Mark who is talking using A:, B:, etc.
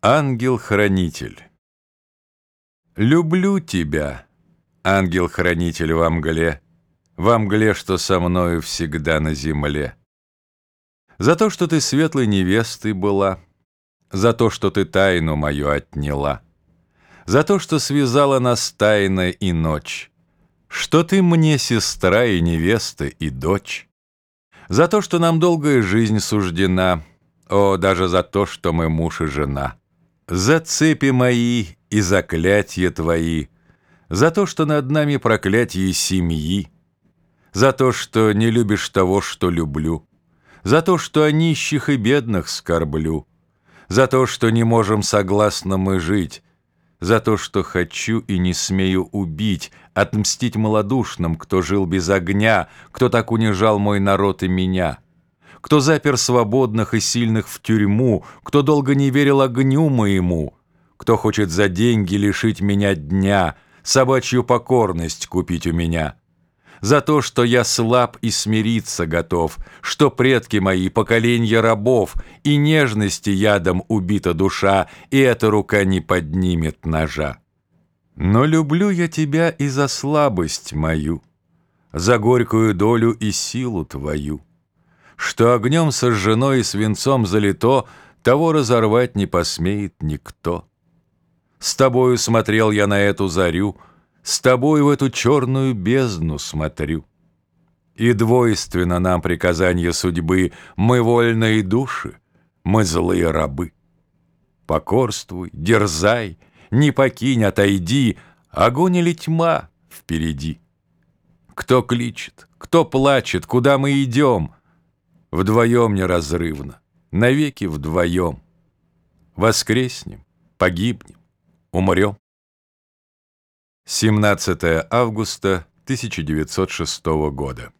A: Ангел-хранитель Люблю тебя, ангел-хранитель во мгле, Во мгле, что со мною всегда на земле. За то, что ты светлой невестой была, За то, что ты тайну мою отняла, За то, что связала нас тайна и ночь, Что ты мне сестра и невеста и дочь, За то, что нам долгая жизнь суждена, О, даже за то, что мы муж и жена. За цепи мои и заклятия твои, За то, что над нами проклятие семьи, За то, что не любишь того, что люблю, За то, что о нищих и бедных скорблю, За то, что не можем согласно мы жить, За то, что хочу и не смею убить, Отмстить малодушным, кто жил без огня, Кто так унижал мой народ и меня — кто запер свободных и сильных в тюрьму, кто долго не верил огню моему, кто хочет за деньги лишить меня дня, собачью покорность купить у меня. За то, что я слаб и смириться готов, что предки мои поколенья рабов, и нежности ядом убита душа, и эта рука не поднимет ножа. Но люблю я тебя и за слабость мою, за горькую долю и силу твою что огнем сожжено и свинцом залито, того разорвать не посмеет никто. С тобою смотрел я на эту зарю, с тобой в эту черную бездну смотрю. И двойственно нам приказание судьбы, мы вольные души, мы злые рабы. Покорствуй, дерзай, не покинь, отойди, огонь или тьма впереди. Кто кличет, кто плачет, куда мы идем — Вдвоем неразрывно, навеки вдвоем. Воскреснем, погибнем, умрем. 17 августа 1906 года.